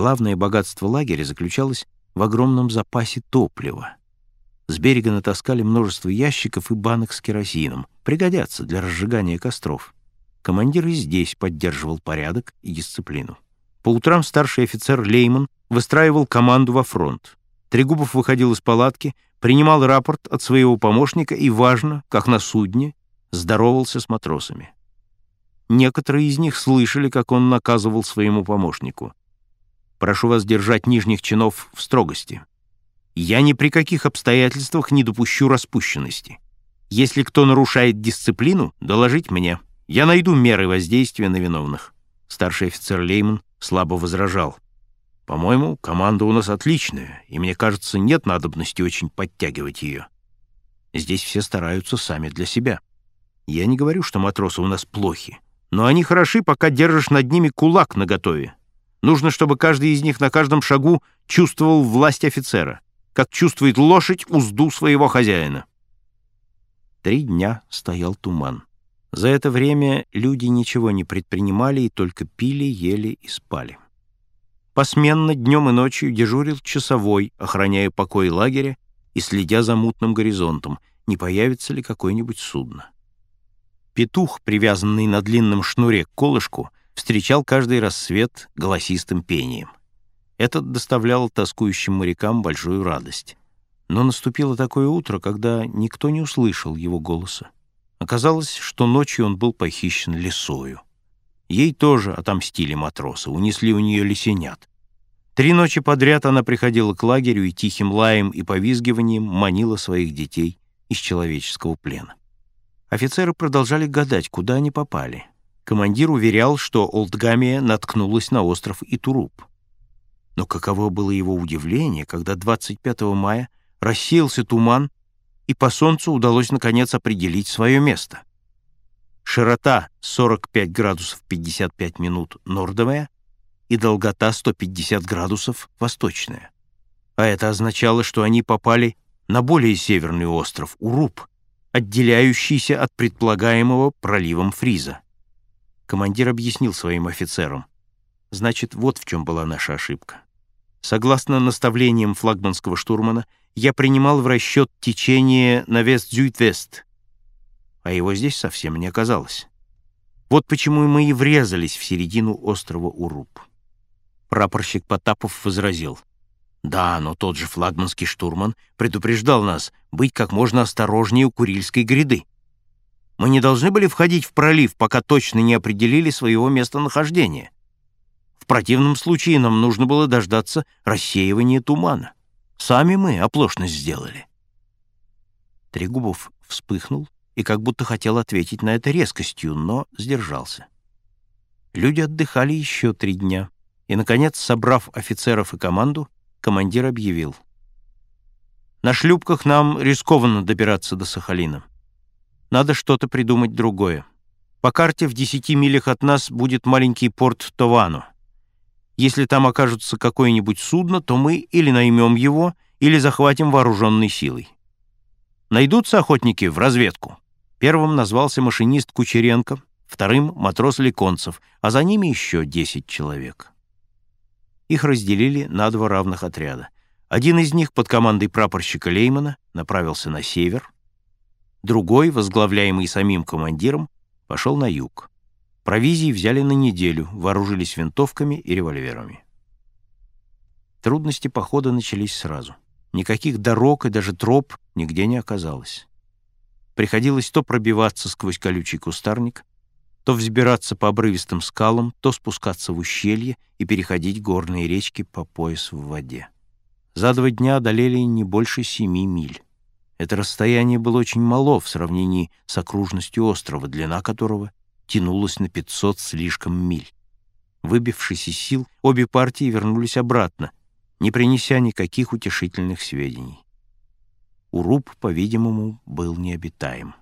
Главное богатство лагеря заключалось в огромном запасе топлива. С берега натаскали множество ящиков и банок с керосином. Пригодятся для разжигания костров. Командир и здесь поддерживал порядок и дисциплину. По утрам старший офицер Лейман выстраивал команду во фронт. Трегубов выходил из палатки, принимал рапорт от своего помощника и, важно, как на судне, здоровался с матросами. Некоторые из них слышали, как он наказывал своему помощнику. «Прошу вас держать нижних чинов в строгости. Я ни при каких обстоятельствах не допущу распущенности. Если кто нарушает дисциплину, доложить мне. Я найду меры воздействия на виновных». Старший офицер Лейман слабо возражал. «По-моему, команда у нас отличная, и мне кажется, нет надобности очень подтягивать ее. Здесь все стараются сами для себя. Я не говорю, что матросы у нас плохи, но они хороши, пока держишь над ними кулак наготове. Нужно, чтобы каждый из них на каждом шагу чувствовал власть офицера, как чувствует лошадь узду своего хозяина». Три дня стоял туман. За это время люди ничего не предпринимали и только пили, ели и спали. Посменно днем и ночью дежурил часовой, охраняя покой лагеря и следя за мутным горизонтом, не появится ли какое-нибудь судно. Петух, привязанный на длинном шнуре к колышку, встречал каждый рассвет голосистым пением. Этот доставлял тоскующим морякам большую радость. Но наступило такое утро, когда никто не услышал его голоса. Оказалось, что ночью он был похищен лисою. Ей тоже отомстили матросы, унесли у нее лисенят. Три ночи подряд она приходила к лагерю и тихим лаем и повизгиванием манила своих детей из человеческого плена. Офицеры продолжали гадать, куда они попали. Командир уверял, что Олдгамия наткнулась на остров Итуруп. Но каково было его удивление, когда 25 мая рассеялся туман, и по солнцу удалось, наконец, определить свое место. Широта 45 градусов 55 минут нордовая и долгота 150 градусов восточная. А это означало, что они попали на более северный остров Уруб, отделяющийся от предполагаемого проливом Фриза. Командир объяснил своим офицерам. Значит, вот в чем была наша ошибка. Согласно наставлениям флагманского штурмана, я принимал в расчет течение на вест-зюд-вест, а его здесь совсем не оказалось. Вот почему мы и врезались в середину острова Уруб. Прапорщик Потапов возразил. Да, но тот же флагманский штурман предупреждал нас быть как можно осторожнее у Курильской гряды. Мы не должны были входить в пролив, пока точно не определили своего местонахождения. В противном случае нам нужно было дождаться рассеивания тумана. Сами мы оплошность сделали. Трегубов вспыхнул и как будто хотел ответить на это резкостью, но сдержался. Люди отдыхали еще три дня, и, наконец, собрав офицеров и команду, командир объявил. «На шлюпках нам рискованно добираться до Сахалина. Надо что-то придумать другое. По карте в десяти милях от нас будет маленький порт Товано. Если там окажется какое-нибудь судно, то мы или наймем его, или захватим вооруженной силой. Найдутся охотники в разведку. Первым назвался машинист Кучеренко, вторым — матрос Леконцев, а за ними еще десять человек. Их разделили на два равных отряда. Один из них под командой прапорщика Леймана направился на север, другой, возглавляемый самим командиром, пошел на юг. Провизии взяли на неделю, вооружились винтовками и револьверами. Трудности похода начались сразу. Никаких дорог и даже троп нигде не оказалось. Приходилось то пробиваться сквозь колючий кустарник, то взбираться по обрывистым скалам, то спускаться в ущелье и переходить горные речки по пояс в воде. За два дня одолели не больше семи миль. Это расстояние было очень мало в сравнении с окружностью острова, длина которого тянулась на 500 слишком миль. Выбившись из сил, обе партии вернулись обратно, не принеся никаких утешительных сведений. Уруб, по-видимому, был необитаем.